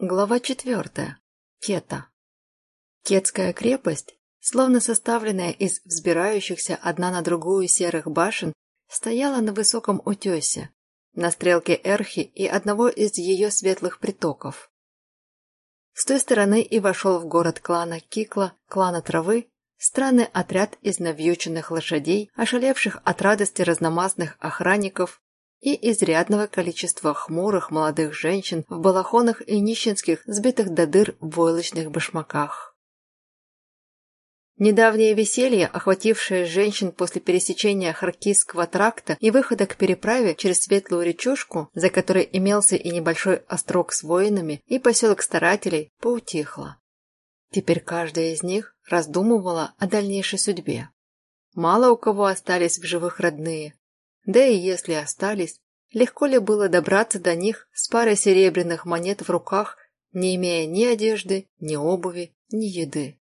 Глава четвертая. Кета. Кетская крепость, словно составленная из взбирающихся одна на другую серых башен, стояла на высоком утесе, на стрелке Эрхи и одного из ее светлых притоков. С той стороны и вошел в город клана Кикла, клана Травы, странный отряд из навьюченных лошадей, ошалевших от радости разномастных охранников и изрядного количества хмурых молодых женщин в балахонах и нищенских, сбитых до дыр в войлочных башмаках. Недавнее веселье, охватившее женщин после пересечения Харкисского тракта и выхода к переправе через Светлую речушку, за которой имелся и небольшой острог с воинами, и поселок старателей, поутихло. Теперь каждая из них раздумывала о дальнейшей судьбе. Мало у кого остались в живых родные, да и если остались, легко ли было добраться до них с парой серебряных монет в руках, не имея ни одежды, ни обуви, ни еды?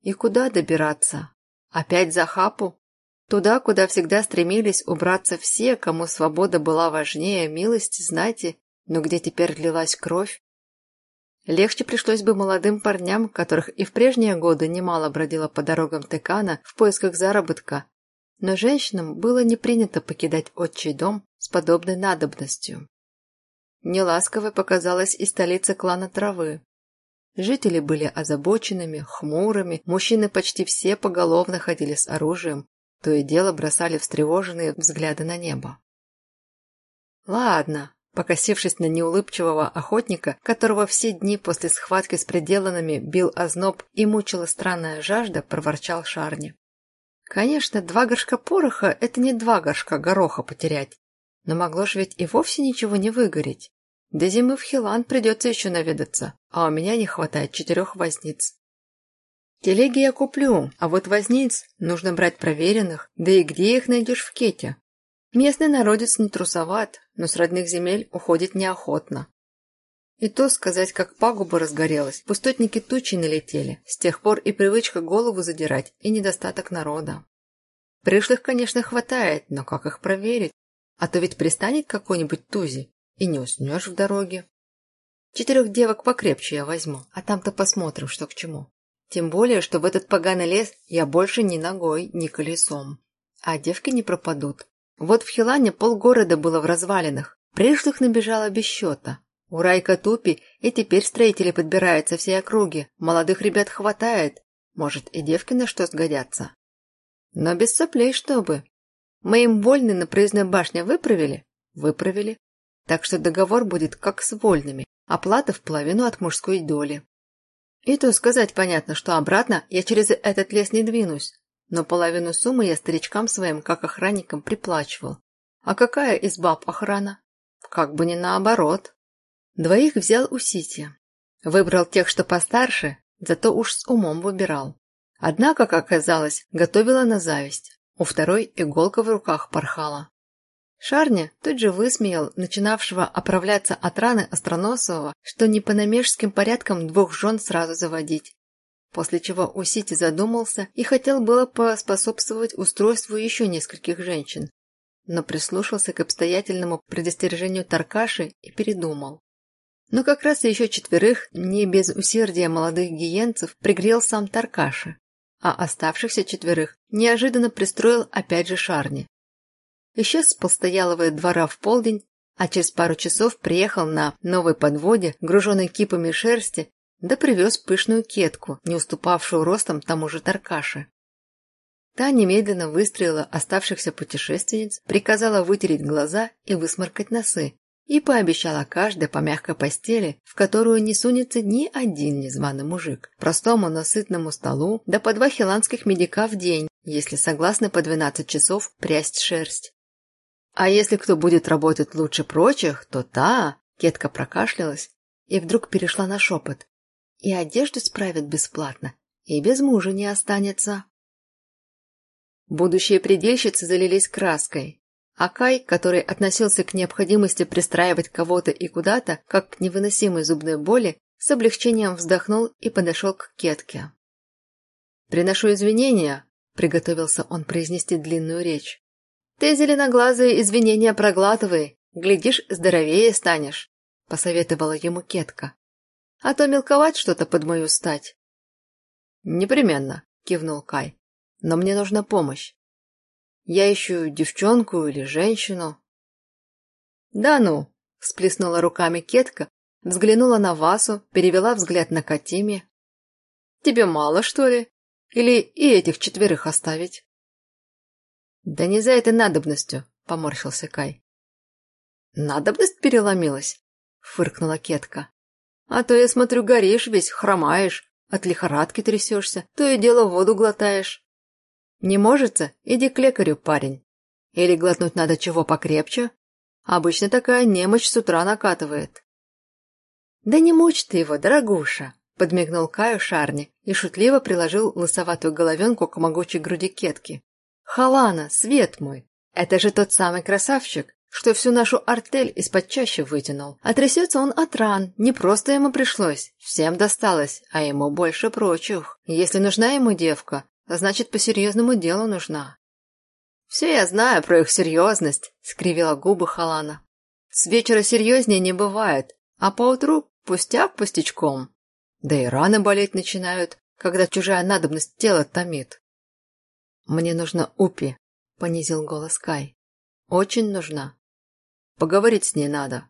И куда добираться? Опять за хапу? Туда, куда всегда стремились убраться все, кому свобода была важнее милости, знати, но где теперь лилась кровь? Легче пришлось бы молодым парням, которых и в прежние годы немало бродило по дорогам Текана в поисках заработка, но женщинам было не принято покидать отчий дом с подобной надобностью. Неласковой показалась и столица клана Травы. Жители были озабоченными, хмурыми, мужчины почти все поголовно ходили с оружием, то и дело бросали встревоженные взгляды на небо. «Ладно», покосившись на неулыбчивого охотника, которого все дни после схватки с пределанными бил озноб и мучила странная жажда, проворчал Шарни. Конечно, два горшка пороха – это не два горшка гороха потерять. Но могло же ведь и вовсе ничего не выгореть. До зимы в Хилан придется еще наведаться, а у меня не хватает четырех возниц. Телеги я куплю, а вот возниц нужно брать проверенных, да и где их найдешь в Кете? Местный народец не трусоват, но с родных земель уходит неохотно. И то сказать, как пагуба разгорелась, пустотники тучи налетели, с тех пор и привычка голову задирать, и недостаток народа. Пришлых, конечно, хватает, но как их проверить? А то ведь пристанет какой-нибудь тузи, и не уснешь в дороге. Четырех девок покрепче я возьму, а там-то посмотрим, что к чему. Тем более, что в этот поганый лес я больше ни ногой, ни колесом. А девки не пропадут. Вот в Хилане полгорода было в развалинах, пришлых набежало без счета. У Райка Тупи и теперь строители подбираются всей округи. Молодых ребят хватает. Может, и девки на что сгодятся. Но без соплей, чтобы. Мы им вольны на проездной башне выправили? Выправили. Так что договор будет как с вольными. Оплата в половину от мужской доли. И то сказать понятно, что обратно я через этот лес не двинусь. Но половину суммы я старичкам своим, как охранникам, приплачивал. А какая из баб охрана? Как бы не наоборот. Двоих взял у Сити. Выбрал тех, что постарше, зато уж с умом выбирал. Одна, как оказалось, готовила на зависть. У второй иголка в руках порхала. Шарня тут же высмеял начинавшего оправляться от раны Остроносового, что не по намежским порядкам двух жен сразу заводить. После чего Усити задумался и хотел было поспособствовать устройству еще нескольких женщин, но прислушался к обстоятельному предостережению Таркаши и передумал. Но как раз еще четверых, не без усердия молодых гиенцев, пригрел сам Таркаша, а оставшихся четверых неожиданно пристроил опять же Шарни. Исчез с постоялого двора в полдень, а через пару часов приехал на новой подводе, груженной кипами шерсти, да привез пышную кетку, не уступавшую ростом тому же Таркаше. Та немедленно выстроила оставшихся путешественниц, приказала вытереть глаза и высморкать носы, и пообещала каждой по мягкой постели, в которую не сунется ни один незваный мужик, простому, но сытному столу, да по два хиланских медика в день, если согласны по 12 часов прясть шерсть. А если кто будет работать лучше прочих, то та, Кетка прокашлялась и вдруг перешла на шепот, и одежду справят бесплатно, и без мужа не останется. Будущие предельщицы залились краской, а Кай, который относился к необходимости пристраивать кого-то и куда-то, как к невыносимой зубной боли, с облегчением вздохнул и подошел к Кетке. «Приношу извинения», — приготовился он произнести длинную речь. «Ты, зеленоглазые, извинения проглатывай, глядишь, здоровее станешь», — посоветовала ему Кетка. а то мелковать что-то под мою стать. Непременно, кивнул Кай. Но мне нужна помощь. Я ищу девчонку или женщину. Да ну, всплеснула руками Кетка, взглянула на Васу, перевела взгляд на Катиме. Тебе мало, что ли? Или и этих четверых оставить? Да не за этой надобностью, поморщился Кай. Надобность переломилась, фыркнула Кетка. А то я смотрю, горишь весь, хромаешь, от лихорадки трясешься, то и дело воду глотаешь. Не можется? Иди к лекарю, парень. Или глотнуть надо чего покрепче? Обычно такая немощь с утра накатывает. Да не мучь ты его, дорогуша, подмигнул Каю Шарни и шутливо приложил лысоватую головенку к могучей груди кетки. Халана, свет мой, это же тот самый красавчик, что всю нашу артель из-под чаще вытянул. А трясется он от ран, не просто ему пришлось, всем досталось, а ему больше прочих. Если нужна ему девка, значит, по серьезному делу нужна. «Все я знаю про их серьезность», — скривила губы Халана. «С вечера серьезнее не бывает, а поутру пустяк пустячком. Да и раны болеть начинают, когда чужая надобность тело томит». «Мне нужна Упи», — понизил голос Кай. «Очень нужна. Поговорить с ней надо.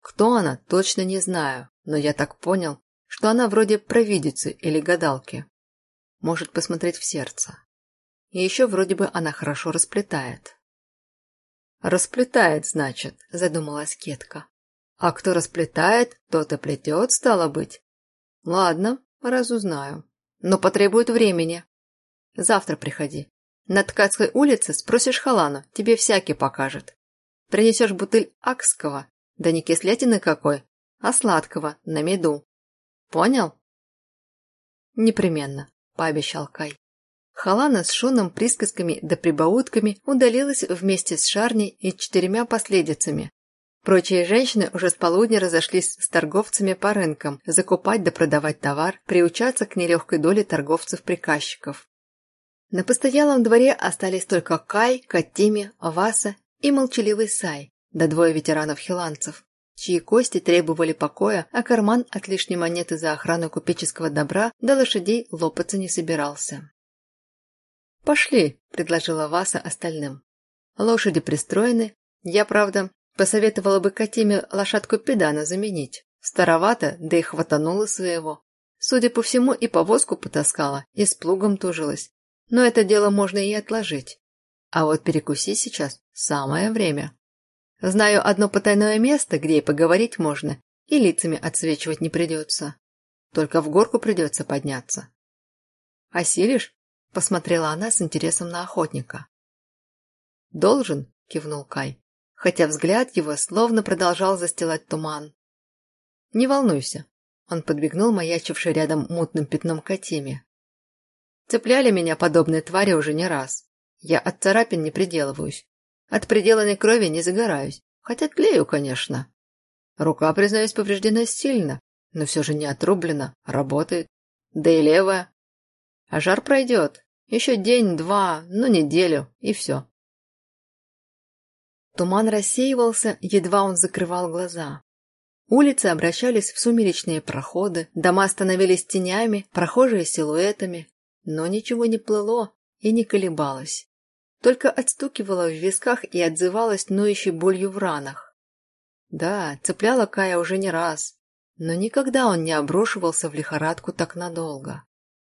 Кто она, точно не знаю, но я так понял, что она вроде провидицы или гадалки. Может посмотреть в сердце. И еще вроде бы она хорошо расплетает. «Расплетает, значит», — задумалась Кетка. «А кто расплетает, тот и плетет, стало быть. Ладно, разузнаю. Но потребует времени. Завтра приходи. На Ткацкой улице спросишь Халану, тебе всякий покажет. Принесешь бутыль акского, да не кислятины какой, а сладкого, на меду. Понял? Непременно, пообещал Кай. Халана с Шоном присказками да прибаутками удалилась вместе с Шарней и четырьмя последицами. Прочие женщины уже с полудня разошлись с торговцами по рынкам, закупать да продавать товар, приучаться к нелегкой доле торговцев-приказчиков. На постоялом дворе остались только Кай, Катими, Васа и молчаливый Сай, да двое ветеранов-хиланцев, чьи кости требовали покоя, а карман от лишней монеты за охрану купеческого добра до лошадей лопаться не собирался. «Пошли», — предложила Васа остальным. «Лошади пристроены. Я, правда, посоветовала бы Катиме лошадку педана заменить. Старовато, да и хватанула своего. Судя по всему, и повозку потаскала, и с плугом тужилась. Но это дело можно и отложить. А вот перекусить сейчас самое время. Знаю одно потайное место, где и поговорить можно, и лицами отсвечивать не придется. Только в горку придется подняться. «Осилишь?» – посмотрела она с интересом на охотника. «Должен», – кивнул Кай, хотя взгляд его словно продолжал застилать туман. «Не волнуйся», – он подбегнул маячивший рядом мутным пятном Катиме. «Цепляли меня подобные твари уже не раз. Я от царапин не приделываюсь. От приделанной крови не загораюсь. Хотя тлею, конечно. Рука, признаюсь, повреждена сильно, но все же не отрублена, работает. Да и левая. А жар пройдет. Еще день-два, ну неделю, и все. Туман рассеивался, едва он закрывал глаза. Улицы обращались в сумеречные проходы, дома становились тенями, прохожие силуэтами, но ничего не плыло и не колебалось только отстукивала в висках и отзывалась ноющей болью в ранах. Да, цепляла Кая уже не раз, но никогда он не оброшивался в лихорадку так надолго.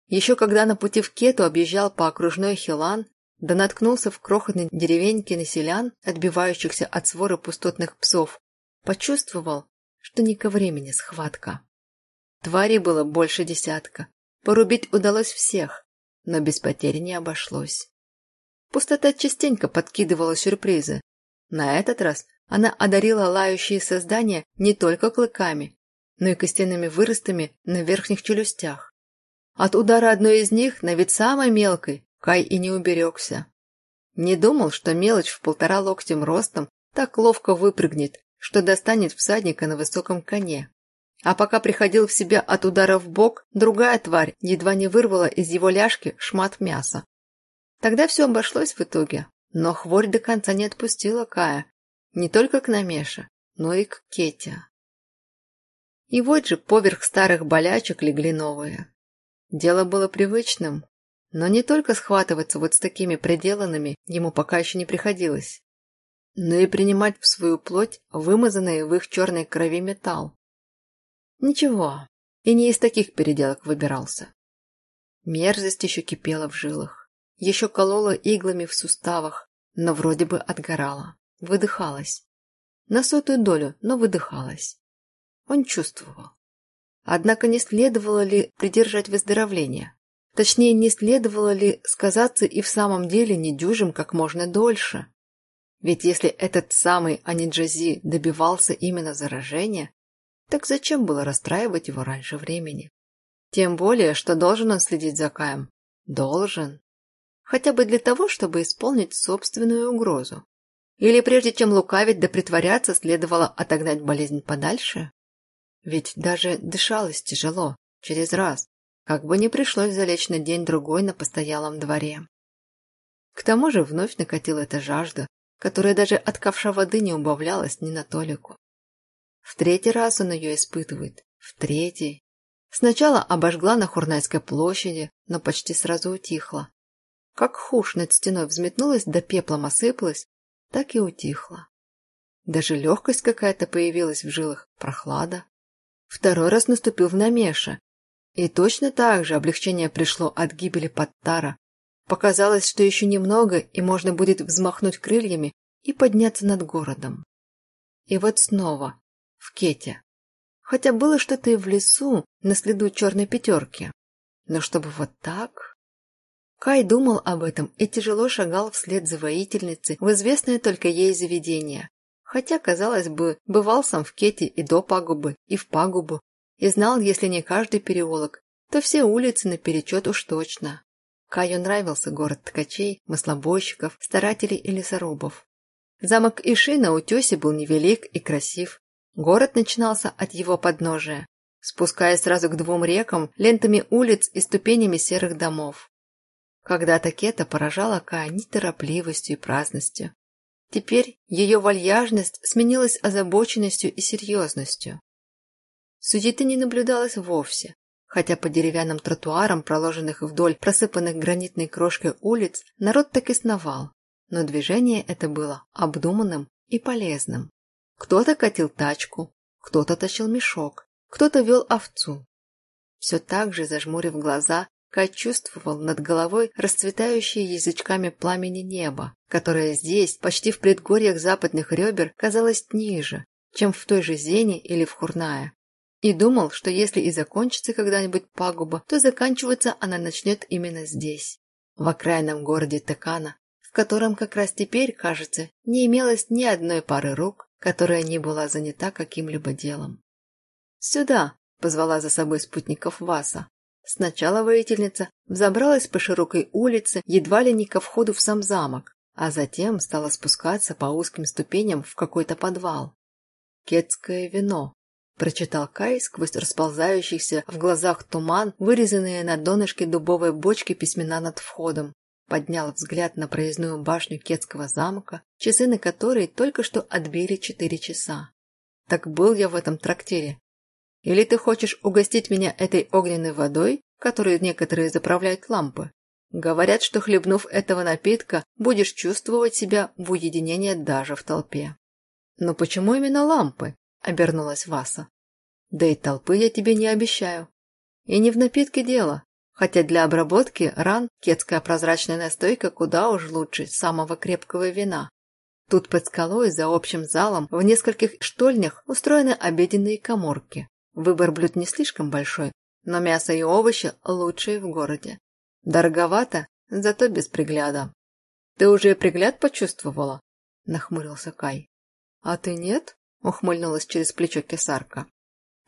Еще когда на пути в Кету объезжал по окружной Хилан, да наткнулся в крохотной деревеньке населян, отбивающихся от своры пустотных псов, почувствовал, что не ко времени схватка. Тварей было больше десятка. Порубить удалось всех, но без потерь не обошлось. Пустота частенько подкидывала сюрпризы. На этот раз она одарила лающие создания не только клыками, но и костяными выростами на верхних челюстях. От удара одной из них, на вид самой мелкой, Кай и не уберегся. Не думал, что мелочь в полтора локтем ростом так ловко выпрыгнет, что достанет всадника на высоком коне. А пока приходил в себя от удара в бок, другая тварь едва не вырвала из его ляжки шмат мяса. Тогда все обошлось в итоге, но хворь до конца не отпустила Кая. Не только к Намеше, но и к Кете. И вот же поверх старых болячек легли новые. Дело было привычным, но не только схватываться вот с такими пределанными ему пока еще не приходилось, но и принимать в свою плоть вымазанный в их черной крови металл. Ничего, и не из таких переделок выбирался. Мерзость еще кипела в жилах, еще колола иглами в суставах, но вроде бы отгорала, выдыхалась. На сотую долю, но выдыхалась. Он чувствовал. Однако не следовало ли придержать выздоровление? Точнее, не следовало ли сказаться и в самом деле недюжим как можно дольше? Ведь если этот самый Аниджази добивался именно заражения, так зачем было расстраивать его раньше времени? Тем более, что должен он следить за Каем. Должен. Хотя бы для того, чтобы исполнить собственную угрозу. Или прежде чем лукавить да притворяться, следовало отогнать болезнь подальше? Ведь даже дышалось тяжело, через раз, как бы не пришлось залечь на день-другой на постоялом дворе. К тому же вновь накатила эта жажда, которая даже от ковша воды не убавлялась ни на толику. В третий раз он ее испытывает, в третий. Сначала обожгла на Хурнайской площади, но почти сразу утихла. Как хушь над стеной взметнулась да пеплом осыпалась, так и утихла. Даже легкость какая-то появилась в жилах, прохлада. Второй раз наступил в намеша. И точно так же облегчение пришло от гибели Паттара. Показалось, что еще немного, и можно будет взмахнуть крыльями и подняться над городом. И вот снова, в Кете. Хотя было что-то и в лесу, на следу черной пятерки. Но чтобы вот так... Кай думал об этом и тяжело шагал вслед за воительницей в известное только ей заведение, Хотя, казалось бы, бывал сам в Кете и до пагубы, и в пагубу, и знал, если не каждый переулок, то все улицы наперечет уж точно. Каю нравился город ткачей, маслобойщиков, старателей и лесорубов. Замок Иши на утесе был невелик и красив. Город начинался от его подножия, спускаясь сразу к двум рекам, лентами улиц и ступенями серых домов. Когда-то Кета поражала Кая неторопливостью и праздностью. Теперь ее вальяжность сменилась озабоченностью и серьезностью. Суеты не наблюдалось вовсе, хотя по деревянным тротуарам, проложенных вдоль просыпанных гранитной крошкой улиц, народ так и сновал, но движение это было обдуманным и полезным. Кто-то катил тачку, кто-то тащил мешок, кто-то вел овцу. Все так же, зажмурив глаза, Кай чувствовал над головой расцветающее язычками пламени небо, которое здесь, почти в предгорьях западных ребер, казалось ниже, чем в той же Зене или в Хурная. И думал, что если и закончится когда-нибудь пагуба, то заканчиваться она начнет именно здесь, в окраинном городе Текана, в котором как раз теперь, кажется, не имелось ни одной пары рук, которая не была занята каким-либо делом. «Сюда!» — позвала за собой спутников Васа, Сначала воительница взобралась по широкой улице едва ли не ко входу в сам замок, а затем стала спускаться по узким ступеням в какой-то подвал. «Кетское вино», — прочитал Кай сквозь расползающийся в глазах туман, вырезанные на донышке дубовой бочки письмена над входом. Поднял взгляд на проездную башню Кетского замка, часы на которой только что отбили четыре часа. Так был я в этом трактире, или ты хочешь угостить меня этой огненной водой, которой некоторые заправляют лампы? Говорят, что хлебнув этого напитка, будешь чувствовать себя в уединении даже в толпе. Но почему именно лампы? Обернулась Васа. Да и толпы я тебе не обещаю. И не в напитке дело, хотя для обработки ран кетская прозрачная настойка куда уж лучше самого крепкого вина. Тут под скалой за общим залом в нескольких штольнях устроены обеденные коморки, Выбор блюд не слишком большой, но мясо и овощи лучшие в городе. Дороговато, зато без пригляда. Ты уже пригляд почувствовала? Нахмурился Кай. А ты нет? Ухмыльнулась через плечо кесарка.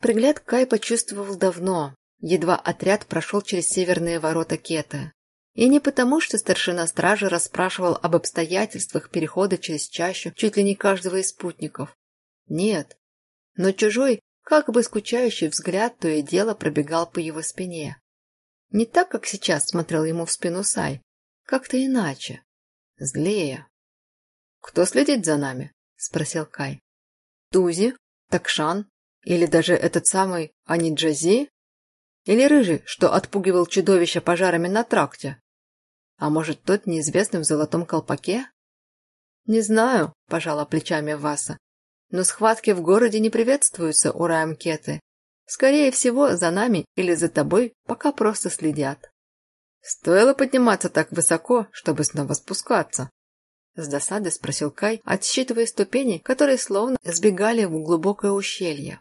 Пригляд Кай почувствовал давно, едва отряд прошел через северные ворота Кеты. И не потому, что старшина стражи расспрашивал об обстоятельствах перехода через чащу чуть ли не каждого из спутников. Нет. Но чужой, как бы скучающий взгляд то и дело пробегал по его спине. Не так, как сейчас смотрел ему в спину Сай, как-то иначе, злее. «Кто следит за нами?» — спросил Кай. «Тузи, Такшан, Или даже этот самый Аниджази? Или Рыжий, что отпугивал чудовища пожарами на тракте? А может, тот неизвестный в золотом колпаке? Не знаю, пожала плечами Васа. Но схватки в городе не приветствуются у Раймкеты. Скорее всего, за нами или за тобой пока просто следят. Стоило подниматься так высоко, чтобы снова спускаться. С досадой спросил Кай, отсчитывая ступени, которые словно сбегали в глубокое ущелье.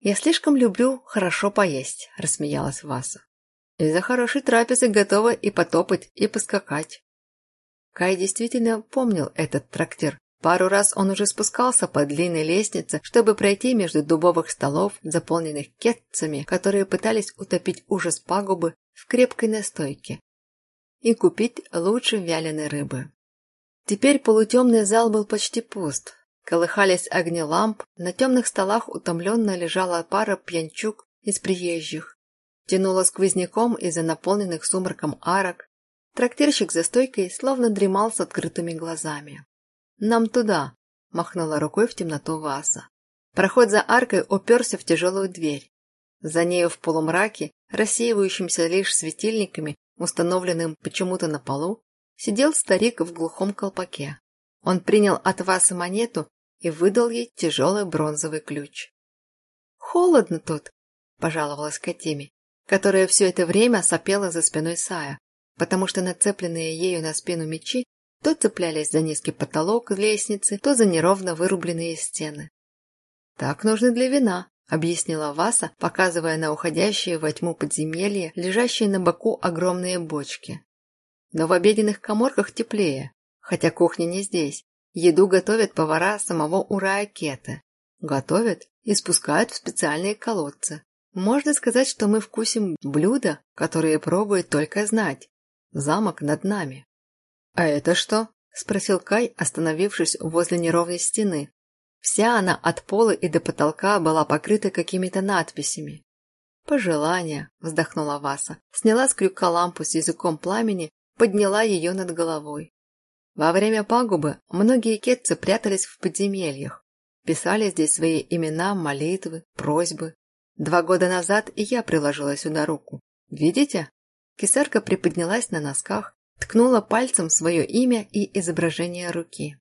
«Я слишком люблю хорошо поесть», — рассмеялась Васа. «Из-за хорошей трапезы готова и потопать, и поскакать». Кай действительно помнил этот трактир. Пару раз он уже спускался по длинной лестнице, чтобы пройти между дубовых столов, заполненных кетцами, которые пытались утопить ужас пагубы в крепкой настойке, и купить лучше вяленой рыбы. Теперь полутемный зал был почти пуст. Колыхались огни ламп, на темных столах утомленно лежала пара пьянчук из приезжих. Тянуло сквозняком из-за наполненных сумраком арок. Трактирщик за стойкой словно дремал с открытыми глазами. «Нам туда!» – махнула рукой в темноту Васа. Проход за аркой уперся в тяжелую дверь. За нею в полумраке, рассеивающимся лишь светильниками, установленным почему-то на полу, сидел старик в глухом колпаке. Он принял от Васы монету и выдал ей тяжелый бронзовый ключ. «Холодно тут», – пожаловалась Катиме, которая все это время сопела за спиной Сая, потому что нацепленные ею на спину мечи то цеплялись за низкий потолок лестницы, то за неровно вырубленные стены. «Так нужно для вина», — объяснила Васа, показывая на уходящие во тьму подземелья, лежащие на боку огромные бочки. «Но в обеденных коморках теплее, хотя кухня не здесь, Еду готовят повара самого Ураакета. Готовят и спускают в специальные колодцы. Можно сказать, что мы вкусим блюда, которые пробует только знать. Замок над нами. «А это что?» – спросил Кай, остановившись возле неровной стены. Вся она от пола и до потолка была покрыта какими-то надписями. «Пожелание», – вздохнула Васа, сняла с крюка лампу с языком пламени, подняла ее над головой. Во время пагубы многие кетцы прятались в подземельях, писали здесь свои имена, молитвы, просьбы. Два года назад и я приложила сюда руку. Видите? Кисарка приподнялась на носках, ткнула пальцем свое имя и изображение руки.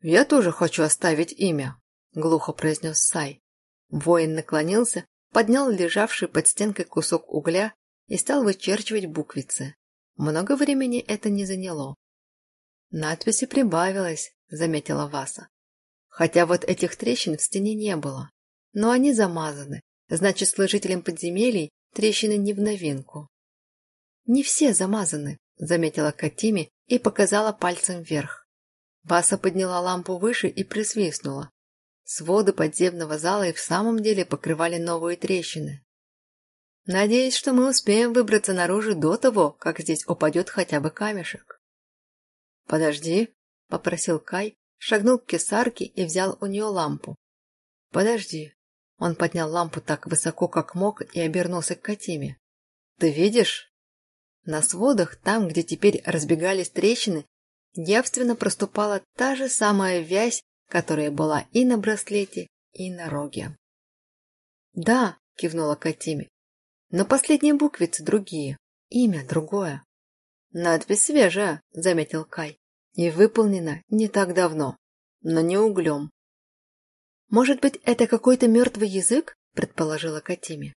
«Я тоже хочу оставить имя», — глухо произнес Сай. Воин наклонился, поднял лежавший под стенкой кусок угля и стал вычерчивать буквицы. Много времени это не заняло. Надписи прибавилось, заметила Васа. Хотя вот этих трещин в стене не было. Но они замазаны, значит, служителям подземелий трещины не в новинку. Не все замазаны, заметила Катими и показала пальцем вверх. Васа подняла лампу выше и присвистнула. Своды подземного зала и в самом деле покрывали новые трещины. Надеюсь, что мы успеем выбраться наружу до того, как здесь упадет хотя бы камешек. «Подожди», — попросил Кай, шагнул к кесарке и взял у нее лампу. «Подожди». Он поднял лампу так высоко, как мог, и обернулся к Катиме. «Ты видишь?» На сводах, там, где теперь разбегались трещины, явственно проступала та же самая вязь, которая была и на браслете, и на роге. «Да», — кивнула Катиме, — «но последние буквицы другие, имя другое». «Надпись свежая», — заметил Кай. «И выполнена не так давно, но не углем». «Может быть, это какой-то мертвый язык?» — предположила Катиме.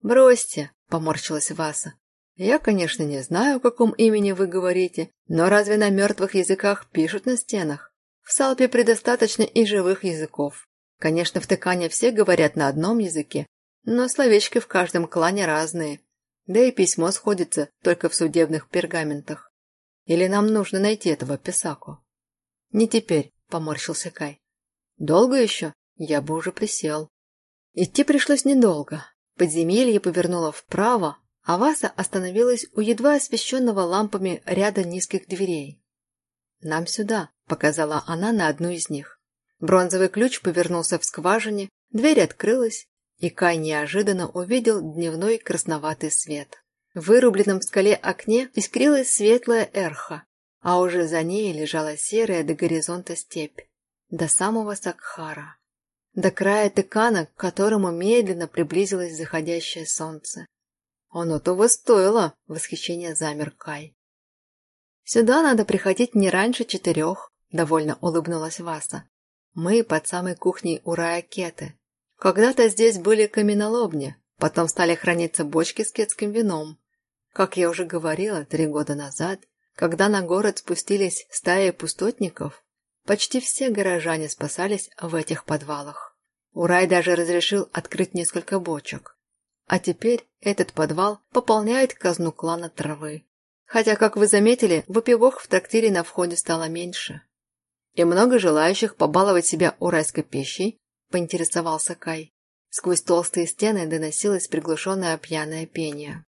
«Бросьте», — поморщилась Васа. «Я, конечно, не знаю, о каком имени вы говорите, но разве на мертвых языках пишут на стенах? В Салпе предостаточно и живых языков. Конечно, в Тыкане все говорят на одном языке, но словечки в каждом клане разные, да и письмо сходится только в судебных пергаментах. Или нам нужно найти этого писаку? Не теперь, поморщился Кай. Долго еще? Я бы уже присел. Идти пришлось недолго. Подземелье повернуло вправо, а Васа остановилась у едва освещенного лампами ряда низких дверей. «Нам сюда», — показала она на одну из них. Бронзовый ключ повернулся в скважине, дверь открылась, и Кай неожиданно увидел дневной красноватый свет. В вырубленном в скале окне искрилась светлая эрха, а уже за ней лежала серая до горизонта степь, до самого Сакхара. до края тыкана, к которому медленно приблизилось заходящее солнце. «Оно того стоило!» — восхищение замер Кай. «Сюда надо приходить не раньше четырех», — довольно улыбнулась Васа. «Мы под самой кухней у Раякеты. Когда-то здесь были каменоломни, потом стали храниться бочки с кетским вином. Как я уже говорила три года назад, когда на город спустились стаи пустотников, почти все горожане спасались в этих подвалах. Урай даже разрешил открыть несколько бочек. А теперь этот подвал пополняет казну клана травы. Хотя, как вы заметили, выпивок в трактире на входе стало меньше. И много желающих побаловать себя уральской пищей, поинтересовался Кай. Сквозь толстые стены доносилось приглушенное пьяное пение.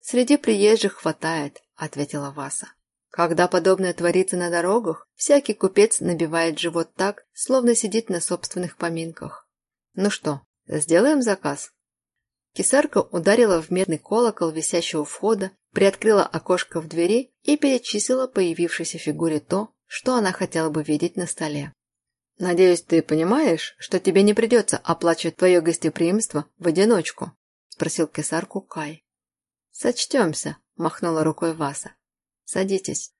«Среди приезжих хватает», — ответила Васа. Когда подобное творится на дорогах, всякий купец набивает живот так, словно сидит на собственных поминках. Ну что, сделаем заказ? Кисарка ударила в медный колокол висящего входа, приоткрыла окошко в двери и перечислила появившейся фигуре то, что она хотела бы видеть на столе. «Надеюсь, ты понимаешь, что тебе не придется оплачивать твое гостеприимство в одиночку?» – спросил кесарку Кай. «Сочтемся», – махнула рукой Васа. «Садитесь».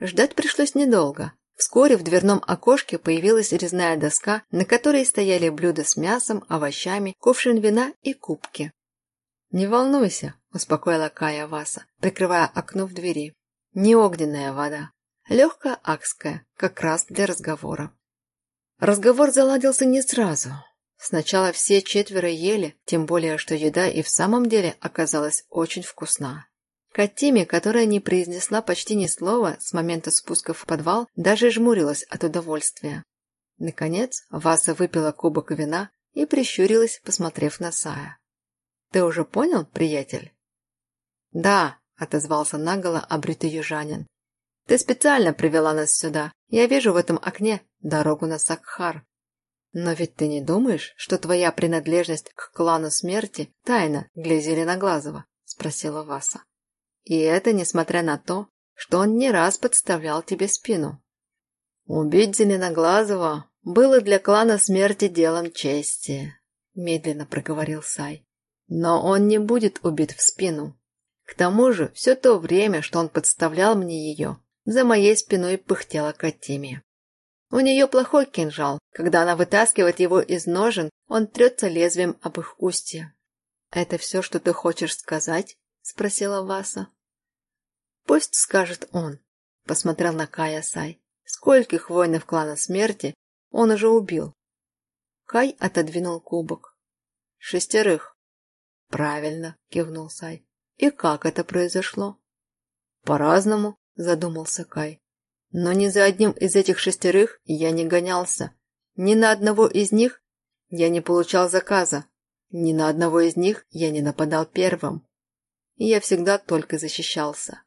Ждать пришлось недолго. Вскоре в дверном окошке появилась резная доска, на которой стояли блюда с мясом, овощами, кувшин вина и кубки. «Не волнуйся», – успокоила Кая Васа, прикрывая окно в двери. «Не огненная вода. Легкая акская, как раз для разговора». Разговор заладился не сразу. Сначала все четверо ели, тем более, что еда и в самом деле оказалась очень вкусна. Катиме, которая не произнесла почти ни слова с момента спуска в подвал, даже жмурилась от удовольствия. Наконец, Васа выпила кубок вина и прищурилась, посмотрев на Сая. «Ты уже понял, приятель?» «Да», — отозвался наголо обритый южанин. «Ты специально привела нас сюда. Я вижу в этом окне дорогу на Сакхар. Но ведь ты не думаешь, что твоя принадлежность к клану смерти тайна для Зеленоглазого?» — спросила Васа. И это несмотря на то, что он не раз подставлял тебе спину. Убить Зеленоглазого было для клана смерти делом чести, медленно проговорил Сай. Но он не будет убит в спину. К тому же, все то время, что он подставлял мне ее, за моей спиной пыхтела Катимия. У нее плохой кинжал. Когда она вытаскивает его из ножен, он трется лезвием об их устье. «Это все, что ты хочешь сказать?» – спросила Васа. Пусть скажет он, посмотрел на Кая Сай. Скольких воинов клана смерти он уже убил? Кай отодвинул кубок. Шестерых. Правильно, кивнул Сай. И как это произошло? По-разному, задумался Кай. Но ни за одним из этих шестерых я не гонялся. Ни на одного из них я не получал заказа. Ни на одного из них я не нападал первым. Я всегда только защищался.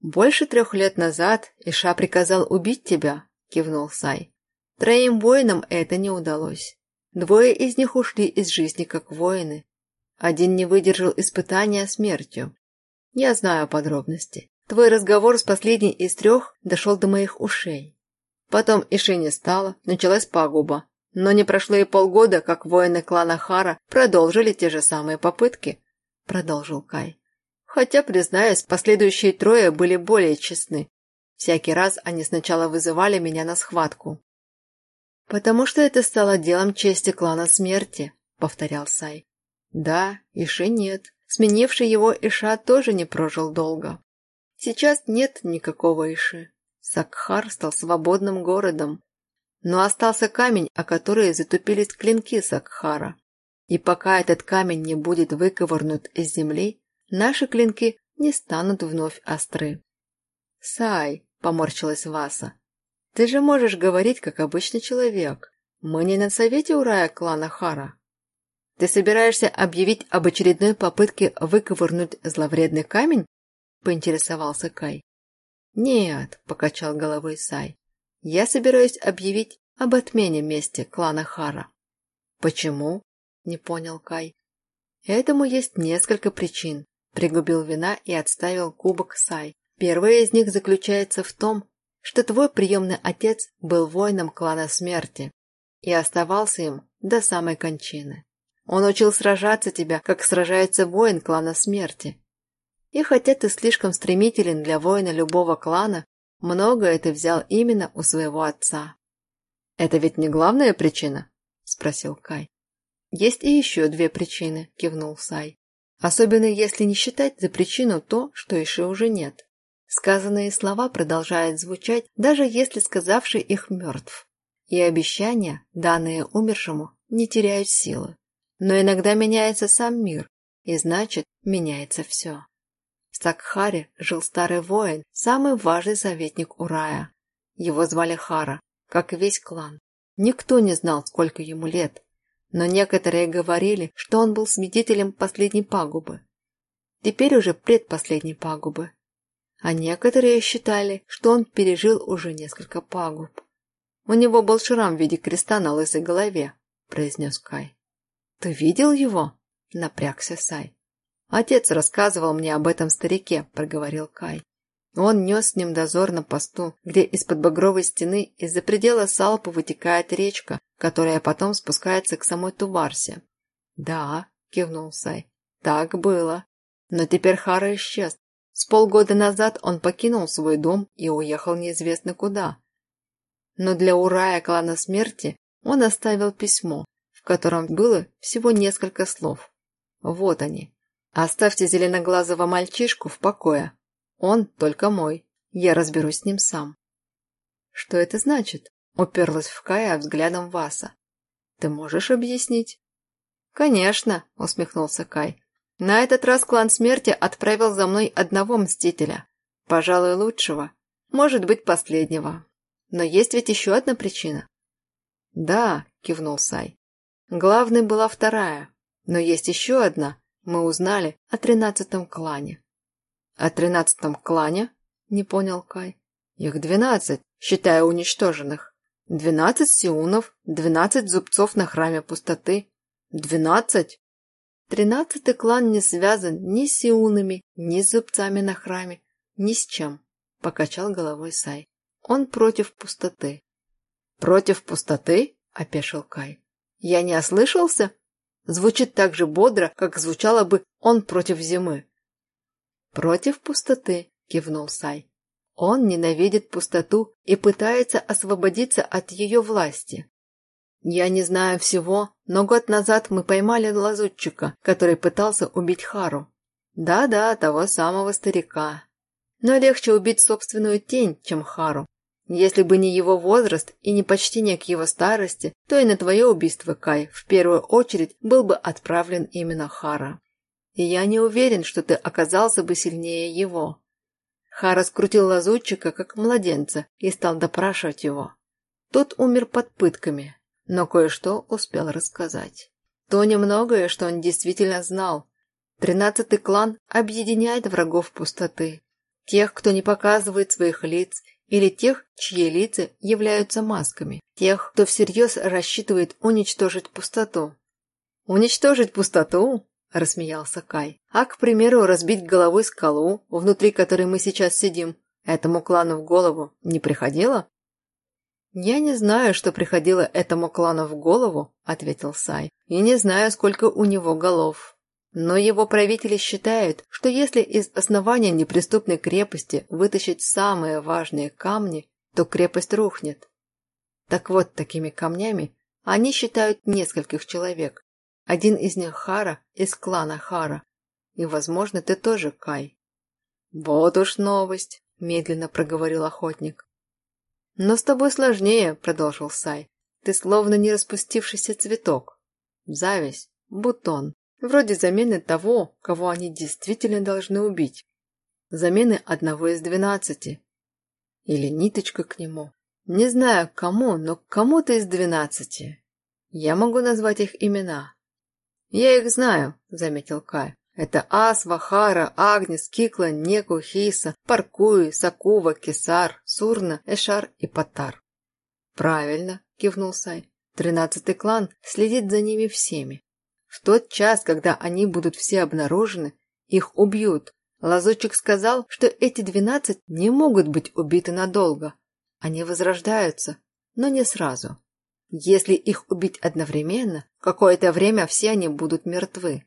«Больше трех лет назад Иша приказал убить тебя», — кивнул Сай. «Троим воинам это не удалось. Двое из них ушли из жизни как воины. Один не выдержал испытания смертью. Я знаю подробности. Твой разговор с последней из трех дошел до моих ушей. Потом Иши не стало, началась пагуба. Но не прошло и полгода, как воины клана Хара продолжили те же самые попытки», — продолжил Кай. Хотя, признаюсь, последующие трое были более честны. Всякий раз они сначала вызывали меня на схватку. «Потому что это стало делом чести клана смерти», — повторял Сай. «Да, Иши нет. Сменивший его Иша тоже не прожил долго. Сейчас нет никакого Иши. Сакхар стал свободным городом. Но остался камень, о который затупились клинки Сакхара. И пока этот камень не будет выковырнут из земли, наши клинки не станут вновь остры. «Сай», — поморщилась Васа, — «ты же можешь говорить, как обычный человек. Мы не на совете урая клана Хара. Ты собираешься объявить об очередной попытке выковырнуть зловредный камень?» — поинтересовался Кай. «Нет», — покачал головой Сай, — «я собираюсь объявить об отмене мести клана Хара». «Почему?» — не понял Кай. «Этому есть несколько причин. Пригубил вина и отставил кубок Сай. Первая из них заключается в том, что твой приемный отец был воином клана смерти и оставался им до самой кончины. Он учил сражаться тебя, как сражается воин клана смерти. И хотя ты слишком стремителен для воина любого клана, многое ты взял именно у своего отца. «Это ведь не главная причина?» – спросил Кай. «Есть и еще две причины», – кивнул Сай. «Особенно если не считать за причину то, что Иши уже нет. Сказанные слова продолжают звучать, даже если сказавший их мертв. И обещания, данные умершему, не теряют силы. Но иногда меняется сам мир, и значит, меняется все. В Сакхаре жил старый воин, самый важный советник Урая. Его звали Хара, как и весь клан. Никто не знал, сколько ему лет, но некоторые говорили, что он был свидетелем последней пагубы. Теперь уже предпоследней пагубы, а некоторые считали, что он пережил уже несколько пагуб. «У него был шрам в виде креста на лысой голове», – произнес Кай. «Ты видел его?» – напрягся Сай. «Отец рассказывал мне об этом старике», – проговорил Кай. Он нес с ним дозор на посту, где из-под багровой стены из-за предела Салпы вытекает речка, которая потом спускается к самой Туварсе. «Да», – кивнул Сай, – «так было. Но теперь Хара исчез, с полгода назад он покинул свой дом и уехал неизвестно куда. Но для Урая клана смерти он оставил письмо, в котором было всего несколько слов. Вот они. «Оставьте зеленоглазого мальчишку в покое. Он только мой. Я разберусь с ним сам». «Что это значит?» — уперлась в Кая взглядом Васа. «Ты можешь объяснить?» «Конечно», — усмехнулся Кай. На этот раз клан смерти отправил за мной одного мстителя. Пожалуй, лучшего. Может быть, последнего. Но есть ведь еще одна причина. Да, кивнул Сай. Главной была вторая. Но есть еще одна. Мы узнали о тринадцатом клане. О тринадцатом клане? Не понял Кай. Их двенадцать, считая уничтоженных. Двенадцать сиунов, двенадцать зубцов на храме пустоты. Двенадцать? Тринадцатый клан не связан ни с сиунами, ни с зубцами на храме, ни с чем, — покачал головой Сай. Он против пустоты. «Против пустоты?» — опешил Кай. «Я не ослышался?» Звучит так же бодро, как звучало бы «он против зимы». «Против пустоты», — кивнул Сай. «Он ненавидит пустоту и пытается освободиться от ее власти. Я не знаю всего, но год назад мы поймали лазутчика, который пытался убить Хару. Да-да, того самого старика. Но легче убить собственную тень, чем Хару. Если бы не его возраст и не почтение к его старости, то и на твое убийство, Кай, в первую очередь был бы отправлен именно Хара. И я не уверен, что ты оказался бы сильнее его. Хара скрутил лазутчика, как младенца, и стал допрашивать его. Тот умер под пытками, но кое-что успел рассказать. То немногое, что он действительно знал. Тринадцатый клан объединяет врагов пустоты. Тех, кто не показывает своих лиц, или тех, чьи лица являются масками. Тех, кто всерьез рассчитывает уничтожить пустоту. «Уничтожить пустоту?» – рассмеялся Кай. «А, к примеру, разбить головой скалу, внутри которой мы сейчас сидим, этому клану в голову не приходило?» «Я не знаю, что приходило этому клану в голову», — ответил Сай, «и не знаю, сколько у него голов. Но его правители считают, что если из основания неприступной крепости вытащить самые важные камни, то крепость рухнет. Так вот, такими камнями они считают нескольких человек. Один из них Хара из клана Хара. И, возможно, ты тоже, Кай. «Вот уж новость», — медленно проговорил охотник. «Но с тобой сложнее», — продолжил Сай. «Ты словно не распустившийся цветок. Зависть, бутон. Вроде замены того, кого они действительно должны убить. Замены одного из двенадцати. Или ниточка к нему. Не знаю, кому, но кому-то из двенадцати. Я могу назвать их имена». «Я их знаю», — заметил Кай. Это Асва, Хара, Агнес, Кикла, Неку, Хиса, Паркуи, Сакува, Кесар, Сурна, Эшар и Патар. Правильно, кивнул Сай. Тринадцатый клан следит за ними всеми. В тот час, когда они будут все обнаружены, их убьют. Лазучик сказал, что эти двенадцать не могут быть убиты надолго. Они возрождаются, но не сразу. Если их убить одновременно, какое-то время все они будут мертвы.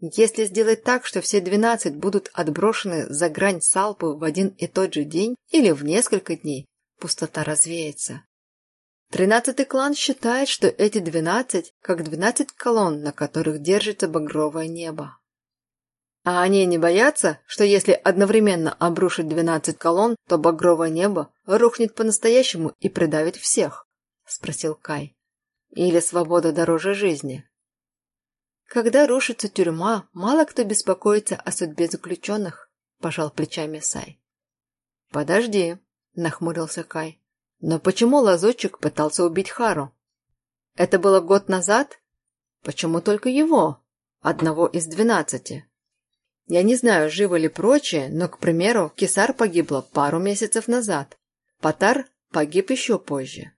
Если сделать так, что все двенадцать будут отброшены за грань Салпы в один и тот же день или в несколько дней, пустота развеется. Тринадцатый клан считает, что эти двенадцать как двенадцать колонн, на которых держится багровое небо. А они не боятся, что если одновременно обрушить двенадцать колонн, то багровое небо рухнет по-настоящему и придавит всех? Спросил Кай. Или свобода дороже жизни? Когда рушится тюрьма, мало кто беспокоится о судьбе заключенных, пожал плечами Сай. Подожди, нахмурился Кай. Но почему лазутчик пытался убить Хару? Это было год назад? Почему только его, одного из двенадцати? Я не знаю, живы ли прочие, но, к примеру, Кисар погибла пару месяцев назад. Патар погиб еще позже.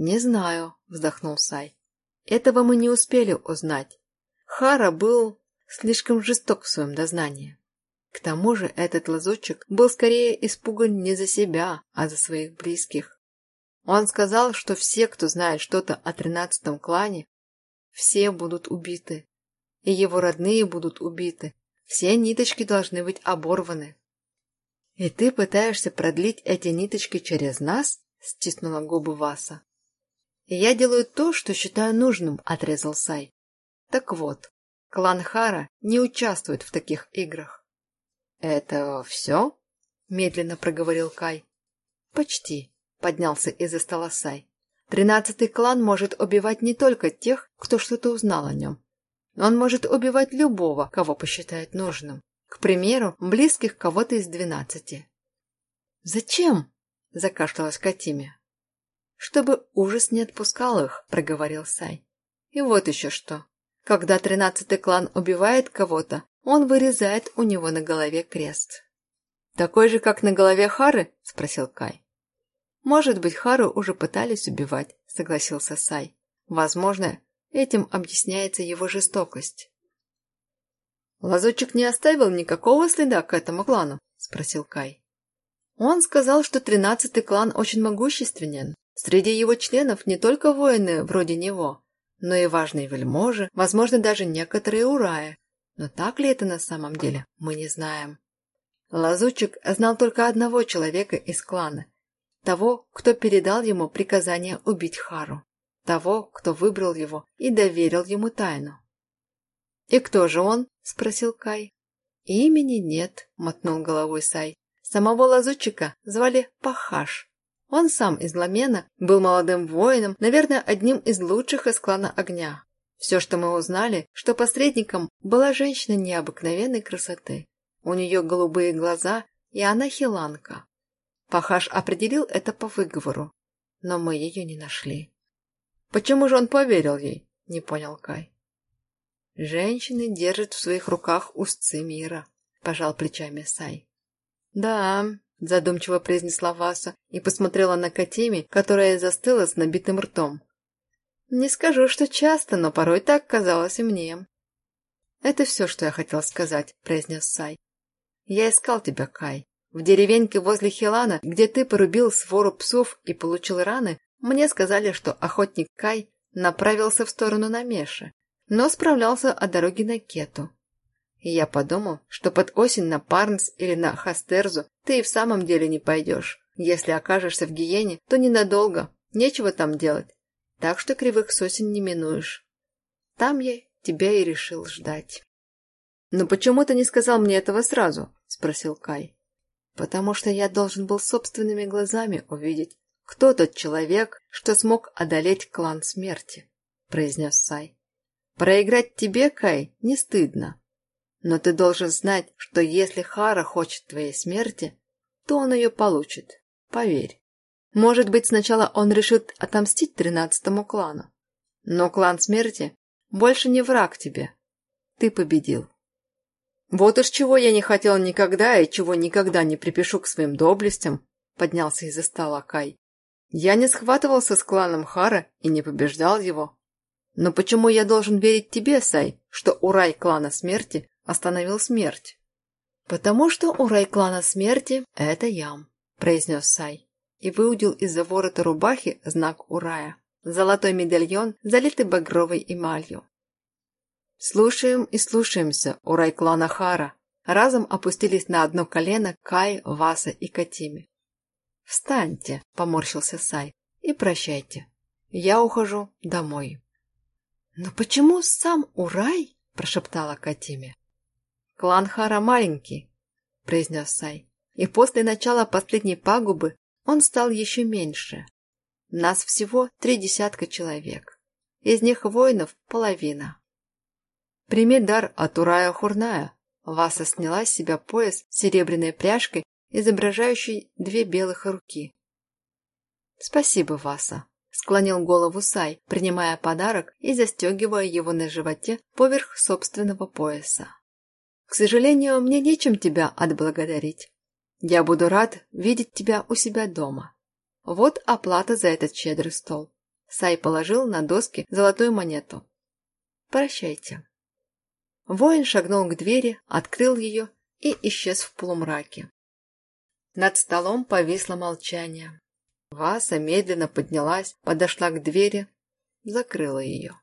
«Не знаю», — вздохнул Сай. «Этого мы не успели узнать. Хара был слишком жесток в своем дознании. К тому же этот лазутчик был скорее испуган не за себя, а за своих близких. Он сказал, что все, кто знает что-то о тринадцатом клане, все будут убиты. И его родные будут убиты. Все ниточки должны быть оборваны. «И ты пытаешься продлить эти ниточки через нас?» — стиснула губы Васа. «Я делаю то, что считаю нужным», — отрезал Сай. Так вот, клан Хара не участвует в таких играх. «Это все?» – медленно проговорил Кай. «Почти», – поднялся из-за стола Сай. «Тринадцатый клан может убивать не только тех, кто что-то узнал о нем. Он может убивать любого, кого посчитает нужным. К примеру, близких кого-то из двенадцати». «Зачем?» – закашлялась Катиме. «Чтобы ужас не отпускал их», – проговорил Сай. «И вот еще что. Когда тринадцатый клан убивает кого-то, он вырезает у него на голове крест. «Такой же, как на голове Хары?» – спросил Кай. «Может быть, Хару уже пытались убивать», – согласился Сай. «Возможно, этим объясняется его жестокость». «Лазутчик не оставил никакого следа к этому клану?» – спросил Кай. Он сказал, что тринадцатый клан очень могущественен. Среди его членов не только воины вроде него, но и важные вельможи, возможно, даже некоторые ураи. Но так ли это на самом деле, мы не знаем. Лазутчик знал только одного человека из клана. Того, кто передал ему приказание убить Хару. Того, кто выбрал его и доверил ему тайну. «И кто же он?» – спросил Кай. «Имени нет», – мотнул головой Сай. «Самого лазутчика звали Пахаш. Он сам из Ламена был молодым воином, наверное, одним из лучших из клана Огня. Все, что мы узнали, что посредником была женщина необыкновенной красоты. У нее голубые глаза, и она хиланка. Пахаш определил это по выговору, но мы ее не нашли. «Почему же он поверил ей?» – не понял Кай. «Женщины держат в своих руках узцы мира», – пожал плечами Сай. «Да, задумчиво произнесла Васа и посмотрела на Катеми, которая застыла с набитым ртом. Не скажу, что часто, но порой так казалось и мне. Это все, что я хотел сказать, произнес Сай. Я искал тебя, Кай. В деревеньке возле Хилана, где ты порубил свору псов и получил раны, мне сказали, что охотник Кай направился в сторону Намеши, но справлялся о дороге на Кету. И я подумал, что под осень на Парнс или на Хастерзу ты и в самом деле не пойдешь. Если окажешься в Гиене, то ненадолго, нечего там делать. Так что кривых сосен не минуешь. Там я тебя и решил ждать. «Но почему ты не сказал мне этого сразу?» – спросил Кай. «Потому что я должен был собственными глазами увидеть, кто тот человек, что смог одолеть клан смерти», – произнес Сай. «Проиграть тебе, Кай, не стыдно. Но ты должен знать, что если Хара хочет твоей смерти, то он ее получит. Поверь. Может быть, сначала он решит отомстить тринадцатому клану. Но клан смерти больше не враг тебе. Ты победил. Вот уж чего я не хотел никогда и чего никогда не припишу к своим доблестям, поднялся из-за стола Кай. Я не схватывался с кланом Хара и не побеждал его. Но почему я должен верить тебе, Сай, что урай клана смерти остановил смерть. «Потому что у райклана смерти это ям», – произнес Сай и выудил из-за ворота рубахи знак Урая. Золотой медальон, залитый багровой эмалью. Слушаем и слушаемся, урай клана Хара. Разом опустились на одно колено Кай, Васа и Катими. «Встаньте», — поморщился Сай, — «и прощайте. Я ухожу домой». «Но почему сам Урай?» – прошептала Катиме. «Клан Хара маленький», – произнес Сай. «И после начала последней пагубы он стал еще меньше. Нас всего три десятка человек. Из них воинов половина». «Прими дар от Урая Хурная», Васа сняла с себя пояс с серебряной пряжкой, изображающей две белых руки. «Спасибо, Васа», Склонил голову Сай, принимая подарок и застегивая его на животе поверх собственного пояса. «К сожалению, мне нечем тебя отблагодарить. Я буду рад видеть тебя у себя дома. Вот оплата за этот щедрый стол». Сай положил на доски золотую монету. «Прощайте». Воин шагнул к двери, открыл ее и исчез в полумраке. Над столом повисло молчание. Васа медленно поднялась, подошла к двери, закрыла ее.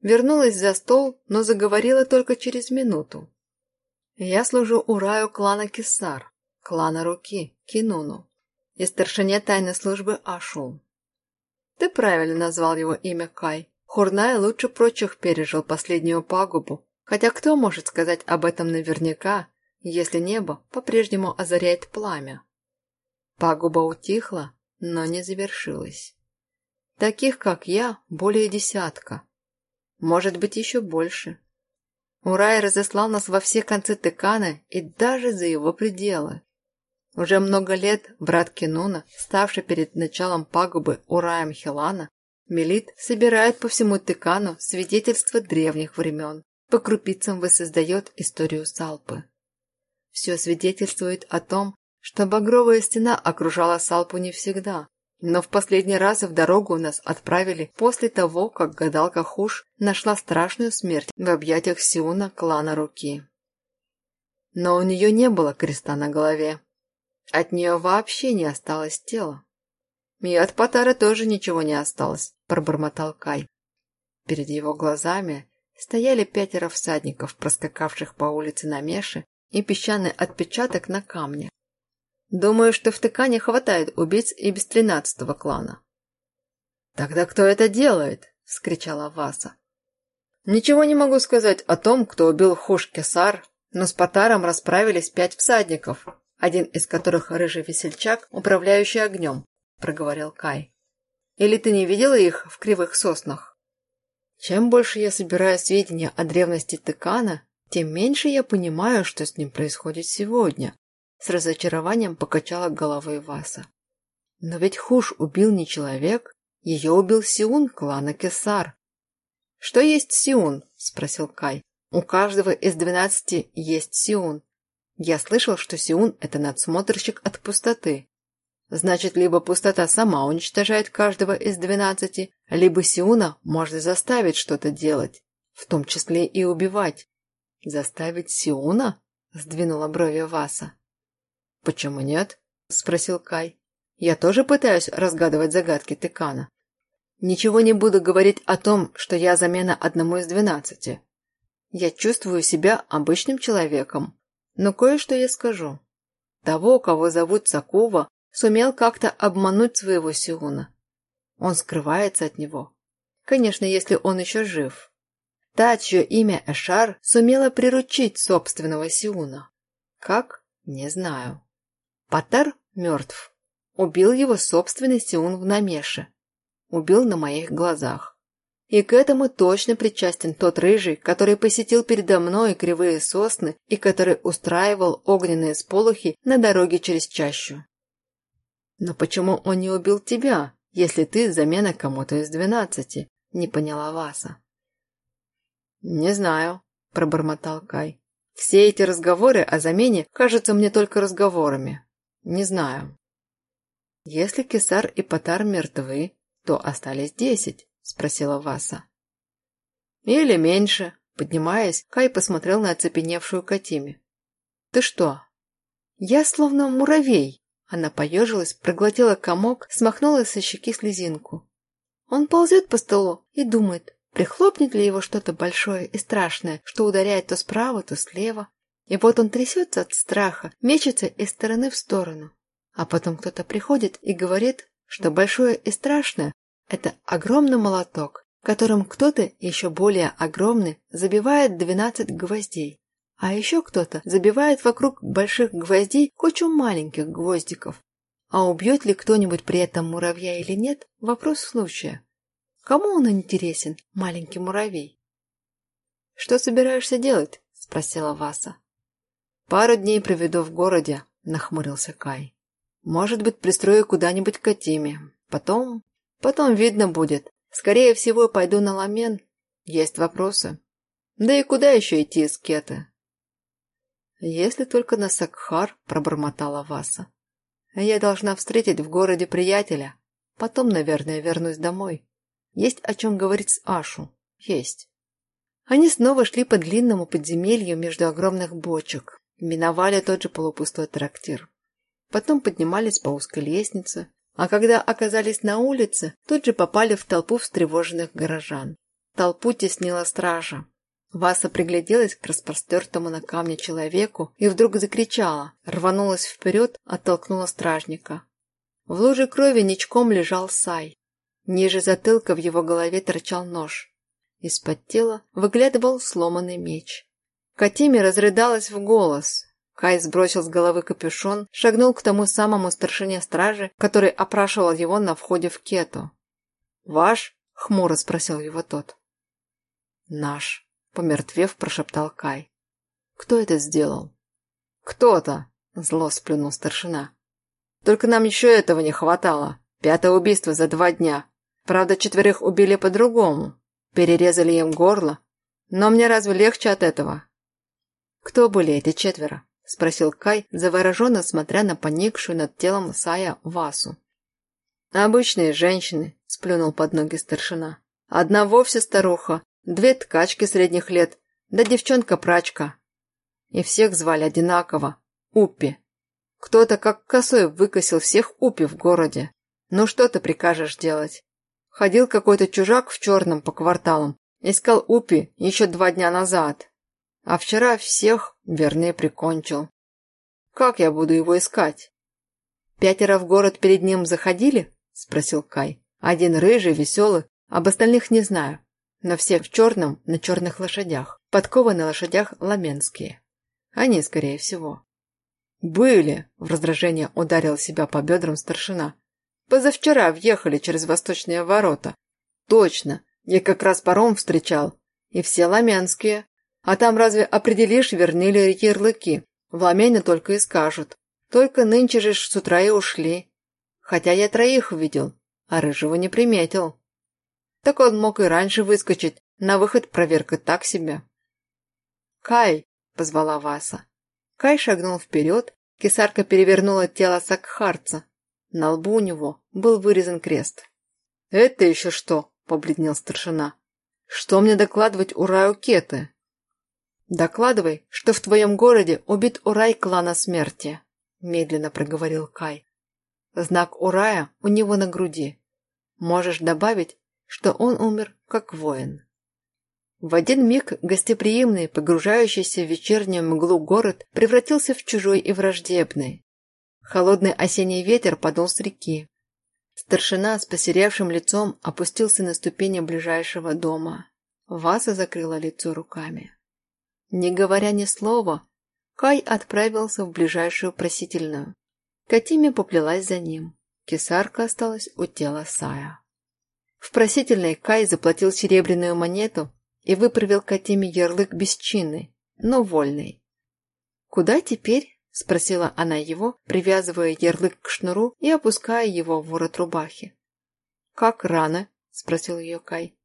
Вернулась за стол, но заговорила только через минуту. «Я служу Ураю клана Кисар, клана Руки, Кинуну, и старшине тайной службы Ашу. Ты правильно назвал его имя Кай. Хурнай лучше прочих пережил последнюю пагубу, хотя кто может сказать об этом наверняка, если небо по-прежнему озаряет пламя? Пагуба утихла, но не завершилась. Таких, как я, более десятка. Может быть, еще больше. Урай разослал нас во все концы Тыкана и даже за его пределы. Уже много лет брат Кинуна, ставший перед началом пагубы Ураем Хилана, Мелит собирает по всему Тыкану свидетельства древних времен, по крупицам воссоздает историю Салпы. Все свидетельствует о том, что багровая стена окружала Салпу не всегда, но в последний раз в дорогу нас отправили после того, как гадалка Хуш нашла страшную смерть в объятиях Сиуна клана Руки. Но у нее не было креста на голове. От нее вообще не осталось тела. И от Патара тоже ничего не осталось, пробормотал Кай. Перед его глазами стояли пятеро всадников, проскакавших по улице на Меше, и песчаный отпечаток на камне, Думаю, что в Тыкане хватает убийц и без тринадцатого клана. «Тогда кто это делает?» – вскричала Васа. «Ничего не могу сказать о том, кто убил Хуш-Кесар, но с Патаром расправились пять всадников, один из которых рыжий весельчак, управляющий огнем», – проговорил Кай. «Или ты не видела их в кривых соснах?» Чем больше я собираю сведения о древности Тыкана, тем меньше я понимаю, что с ним происходит сегодня, с разочарованием покачала головой Васа. Но ведь Хуш убил не человек, ее убил Сиун клана Кесар. Что есть Сиун? спросил Кай. У каждого из двенадцати есть Сиун. Я слышал, что Сиун – это надсмотрщик от пустоты. Значит, либо пустота сама уничтожает каждого из двенадцати, либо Сиуна можно заставить что-то делать, в том числе и убивать. Заставить Сиуна? Сдвинула брови Васа. «Почему нет?» – спросил Кай. «Я тоже пытаюсь разгадывать загадки Тыкана. Ничего не буду говорить о том, что я замена одному из двенадцати. Я чувствую себя обычным человеком, но кое-что я скажу. Того, кого зовут Сакова, сумел как-то обмануть своего Сиуна. Он скрывается от него. Конечно, если он еще жив. Та, чье имя Эшар, сумела приручить собственного Сиуна. Как? Не знаю. Патар мертв. Убил его собственный Сиун в Намеше. Убил на моих глазах. И к этому точно причастен тот рыжий, который посетил передо мной кривые сосны и который устраивал огненные сполохи на дороге через чащу. Но почему он не убил тебя, если ты замена кому-то из двенадцати? Не поняла Васа. Не знаю, пробормотал Кай. Все эти разговоры о замене кажутся мне только разговорами. Не знаю. Если Кесар и Патар мертвы, то остались десять, спросила Васа. Или меньше. Поднимаясь, Кай посмотрел на оцепеневшую Катиме. Ты что? Я словно муравей. Она поежилась, проглотила комок, смахнула со щеки слезинку. Он ползет по столу и думает, прихлопнет ли его что-то большое и страшное, что ударяет то справа, то слева. И вот он трясется от страха, мечется из стороны в сторону. А потом кто-то приходит и говорит, что большое и страшное – это огромный молоток, которым кто-то, еще более огромный, забивает 12 гвоздей. А еще кто-то забивает вокруг больших гвоздей кучу маленьких гвоздиков. А убьет ли кто-нибудь при этом муравья или нет – вопрос случая. Кому он интересен, маленький муравей? «Что собираешься делать?» – спросила Васа. «Пару дней проведу в городе», – нахмурился Кай. «Может быть, пристрою куда-нибудь к Атиме. Потом... Потом видно будет. Скорее всего, пойду на Ламен. Есть вопросы. Да и куда еще идти из Кеты?» «Если только на Сакхар», – пробормотала Васа. «Я должна встретить в городе приятеля. Потом, наверное, вернусь домой. Есть о чем говорить с Ашу. Есть». Они снова шли по длинному подземелью между огромных бочек. Миновали тот же полупустой трактир. Потом поднимались по узкой лестнице, а когда оказались на улице, тут же попали в толпу встревоженных горожан. Толпу теснила стража. Васа пригляделась к распростертому на камне человеку и вдруг закричала, рванулась вперед, оттолкнула стражника. В луже крови ничком лежал Сай. Ниже затылка в его голове торчал нож. Из-под тела выглядывал сломанный меч. Катиме разрыдалась в голос. Кай сбросил с головы капюшон, шагнул к тому самому старшине стражи, который опрашивал его на входе в кету. «Ваш?» — хмуро спросил его тот. «Наш», — помертвев, прошептал Кай. «Кто это сделал?» «Кто-то», — зло сплюнул старшина. «Только нам еще этого не хватало. Пятое убийство за два дня. Правда, четверых убили по-другому. Перерезали им горло. Но мне разве легче от этого?» «Кто были эти четверо?» – спросил Кай, завороженно смотря на поникшую над телом Сая Васу. «Обычные женщины», – сплюнул под ноги старшина. «Одна вовсе старуха, две ткачки средних лет, да девчонка-прачка. И всех звали одинаково – Уппи. Кто-то как косой выкосил всех Уппи в городе. Ну что ты прикажешь делать? Ходил какой-то чужак в черном по кварталам, искал Уппи еще два дня назад, а вчера всех, вернее, прикончил. Как я буду его искать? Пятеро в город перед ним заходили? Спросил Кай. Один рыжий, веселый, об остальных не знаю. Но все в черном, на черных лошадях. Подковы на лошадях ламенские. Они, скорее всего. «Были!» — в раздражение ударил себя по бедрам старшина. «Позавчера въехали через восточные ворота. Точно! Я как раз паром встречал. И все ламенские. А там разве определишь, верны ли ярлыки? В Ламене только и скажут. Только нынче же с утра и ушли. Хотя я троих увидел, а рыжего не приметил. Так он мог и раньше выскочить, на выход проверка так себе. «Кай!» — позвала Васа. Кай шагнул вперед, кисарка перевернула тело Сакхарца. На лбу у него был вырезан крест. «Это еще что?» — побледнел старшина. «Что мне докладывать Ураю Кеты?» «Докладывай, что в твоем городе убит Урай клана смерти», – медленно проговорил Кай. «Знак Урая у него на груди. Можешь добавить, что он умер как воин». В один миг гостеприимный, погружающийся в вечернюю мглу город превратился в чужой и враждебный. Холодный осенний ветер подул с реки. Старшина с посеревшим лицом опустился на ступени ближайшего дома. Васа закрыла лицо руками. Не говоря ни слова, Кай отправился в ближайшую просительную. Катиме поплелась за ним. Кесарка осталась у тела Сая. В просительной Кай заплатил серебряную монету и выправил Катиме ярлык бесчинный, но вольный. «Куда теперь?» – спросила она его, привязывая ярлык к шнуру и опуская его в ворот рубахи. «Как рано?» – спросил ее Кай.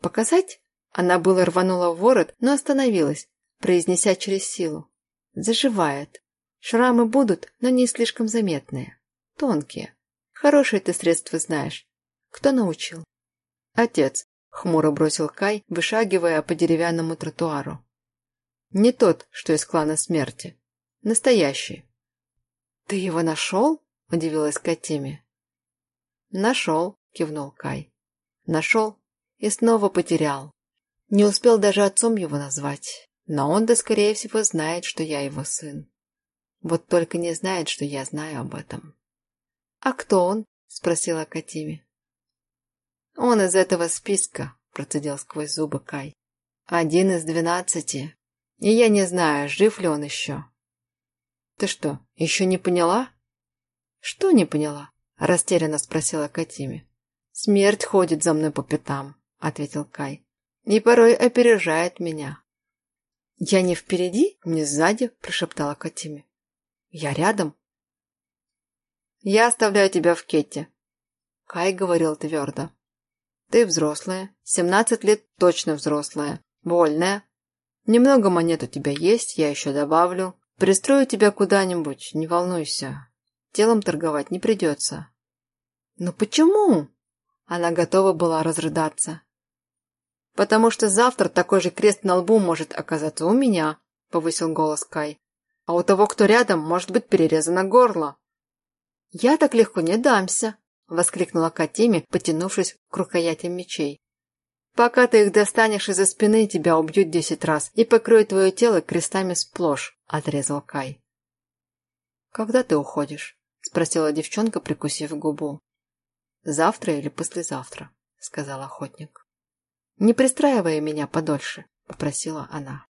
«Показать?» Она было рванула в ворот, но остановилась, произнеся через силу. Заживает. Шрамы будут, но не слишком заметные. Тонкие. Хорошее ты средство знаешь. Кто научил? Отец, хмуро бросил Кай, вышагивая по деревянному тротуару. Не тот, что из клана смерти. Настоящий. Ты его нашел? Удивилась Катиме. Нашел, кивнул Кай. Нашел и снова потерял. Не успел даже отцом его назвать, но он-то, скорее всего, знает, что я его сын. Вот только не знает, что я знаю об этом. «А кто он?» – спросила Катиме. «Он из этого списка», – процедил сквозь зубы Кай. «Один из двенадцати. И я не знаю, жив ли он еще». «Ты что, еще не поняла?» «Что не поняла?» – растерянно спросила Катиме. «Смерть ходит за мной по пятам», – ответил Кай. «И порой опережает меня». «Я не впереди, не сзади», – прошептала Катиме. «Я рядом». «Я оставляю тебя в Кетте», – Кай говорил твердо. «Ты взрослая, семнадцать лет точно взрослая, вольная. Немного монет у тебя есть, я еще добавлю. Пристрою тебя куда-нибудь, не волнуйся. Телом торговать не придется». «Но почему?» Она готова была разрыдаться. «Потому что завтра такой же крест на лбу может оказаться у меня», — повысил голос Кай. «А у того, кто рядом, может быть перерезано горло». «Я так легко не дамся», — воскликнула Катими, потянувшись к рукоятям мечей. «Пока ты их достанешь из-за спины, тебя убьют десять раз и покроют твое тело крестами сплошь», — отрезал Кай. «Когда ты уходишь?» — спросила девчонка, прикусив губу. «Завтра или послезавтра», — сказал охотник. «Не пристраивай меня подольше», — попросила она.